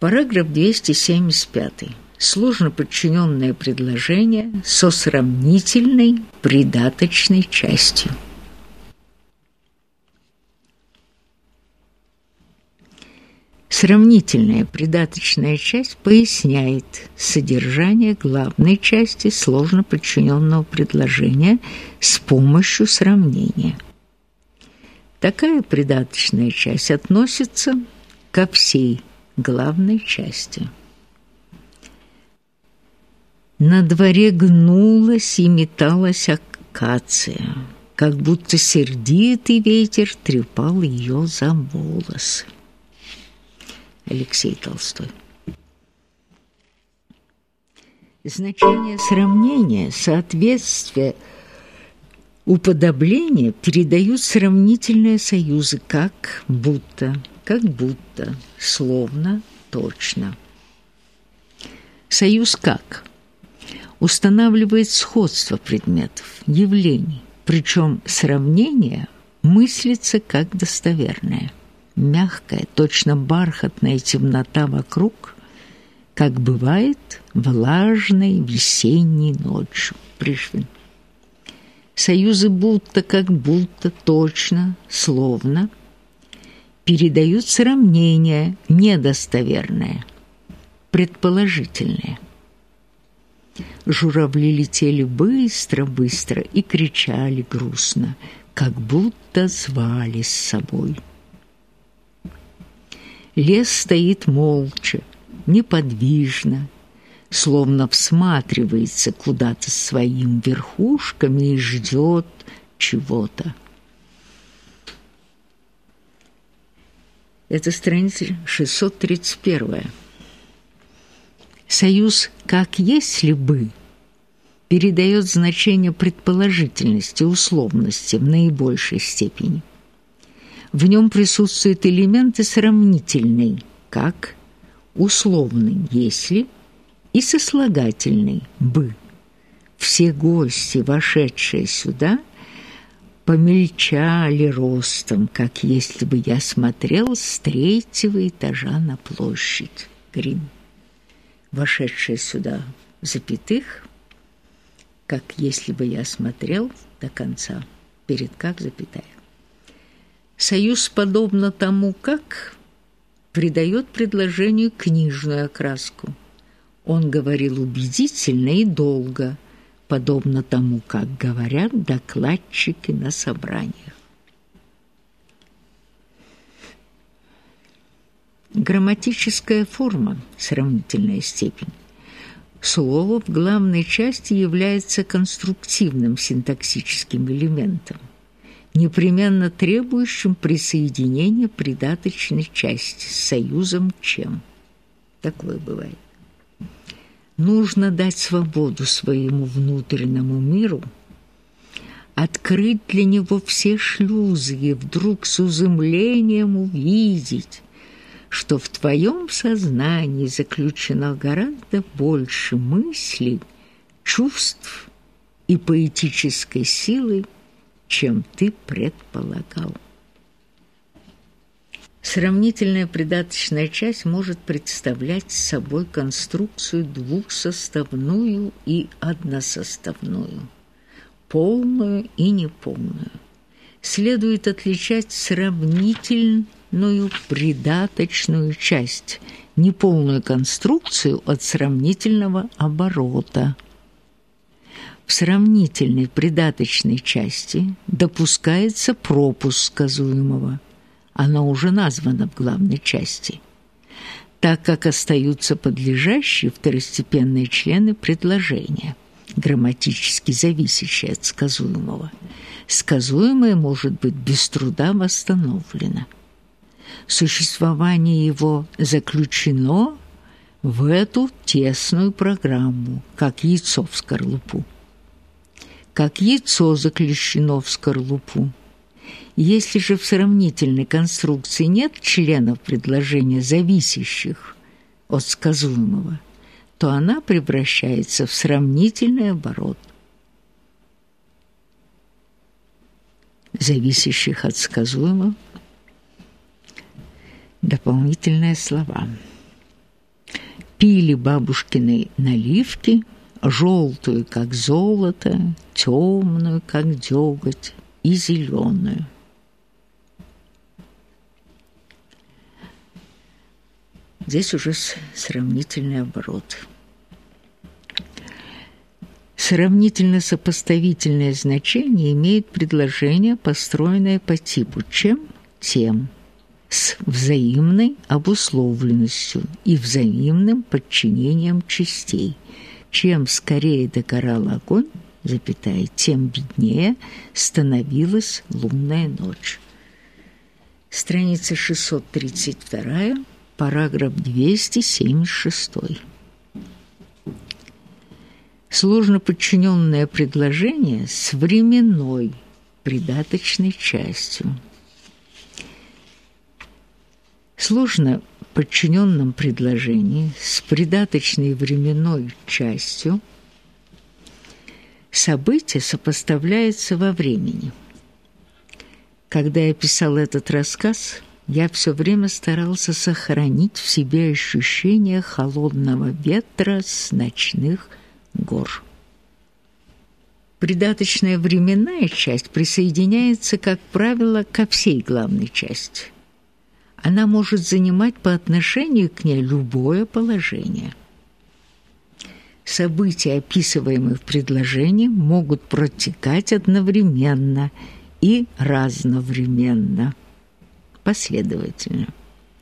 Параграф 275. Сложно подчиненное предложение со сравнительной придаточной частью. Сравнительная придаточная часть поясняет содержание главной части сложно подчиненного предложения с помощью сравнения. Такая придаточная часть относится ко всей главной части. На дворе гнулась и металась акация, как будто сердитый ветер трепал ее за волосы. Алексей Толстой. Значение сравнения, соответствие, уподобление передают сравнительные союзы как будто – как будто, словно, точно. Союз как? Устанавливает сходство предметов, явлений, причем сравнение мыслится как достоверное. Мягкая, точно бархатная темнота вокруг, как бывает влажной весенней ночью. Пришвин. Союзы будто, как будто, точно, словно – передают сравнение недостоверное, предположительное. Журавли летели быстро-быстро и кричали грустно, как будто звали с собой. Лес стоит молча, неподвижно, словно всматривается куда-то своим верхушками и ждет чего-то. Это страница 631. Союз «как если бы» передает значение предположительности, условности в наибольшей степени. В нем присутствуют элементы сравнительные, как условный «если» и сослагательный «бы». Все гости, вошедшие сюда – помельчали ростом, как если бы я смотрел с третьего этажа на площадь. Грин, вошедшая сюда запятых, как если бы я смотрел до конца, перед как запятая. Союз, подобно тому, как придает предложению книжную окраску. Он говорил убедительно и долго – подобно тому, как говорят докладчики на собраниях. Грамматическая форма, сравнительная степень. Слово в главной части является конструктивным синтаксическим элементом, непременно требующим присоединения придаточной части с союзом «чем». Такое бывает. Нужно дать свободу своему внутреннему миру, открыть для него все шлюзы и вдруг с изумлением увидеть, что в твоем сознании заключено гораздо больше мыслей, чувств и поэтической силы, чем ты предполагал. Сравнительная придаточная часть может представлять собой конструкцию двухсоставную и односоставную, полную и неполную. Следует отличать сравнительную придаточную часть, неполную конструкцию от сравнительного оборота. В сравнительной придаточной части допускается пропуск сказуемого – оно уже названо в главной части, так как остаются подлежащие второстепенные члены предложения, грамматически зависящие от сказуемого. Сказуемое может быть без труда восстановлено. Существование его заключено в эту тесную программу, как яйцо в скорлупу. Как яйцо заключено в скорлупу, если же в сравнительной конструкции нет членов предложения, зависящих от сказуемого, то она превращается в сравнительный оборот, зависящих от сказуемого дополнительные слова. пили бабушкины наливки, желтую, как золото, темную, как деготь, зеленую. Здесь уже сравнительный оборот. Сравнительно-сопоставительное значение имеет предложение, построенное по типу «чем», «тем», с взаимной обусловленностью и взаимным подчинением частей. Чем скорее догорал огонь, запятая, тем беднее становилась лунная ночь. Страница 632, параграф 276. Сложно подчиненное предложение с временной придаточной частью. Сложно подчиненном предложении с придаточной временной частью событие сопоставляется во времени. Когда я писал этот рассказ, я все время старался сохранить в себе ощущение холодного ветра с ночных гор. Придаточная временная часть присоединяется, как правило, ко всей главной части. Она может занимать по отношению к ней любое положение. События, описываемые в предложении, могут протекать одновременно и разновременно, последовательно.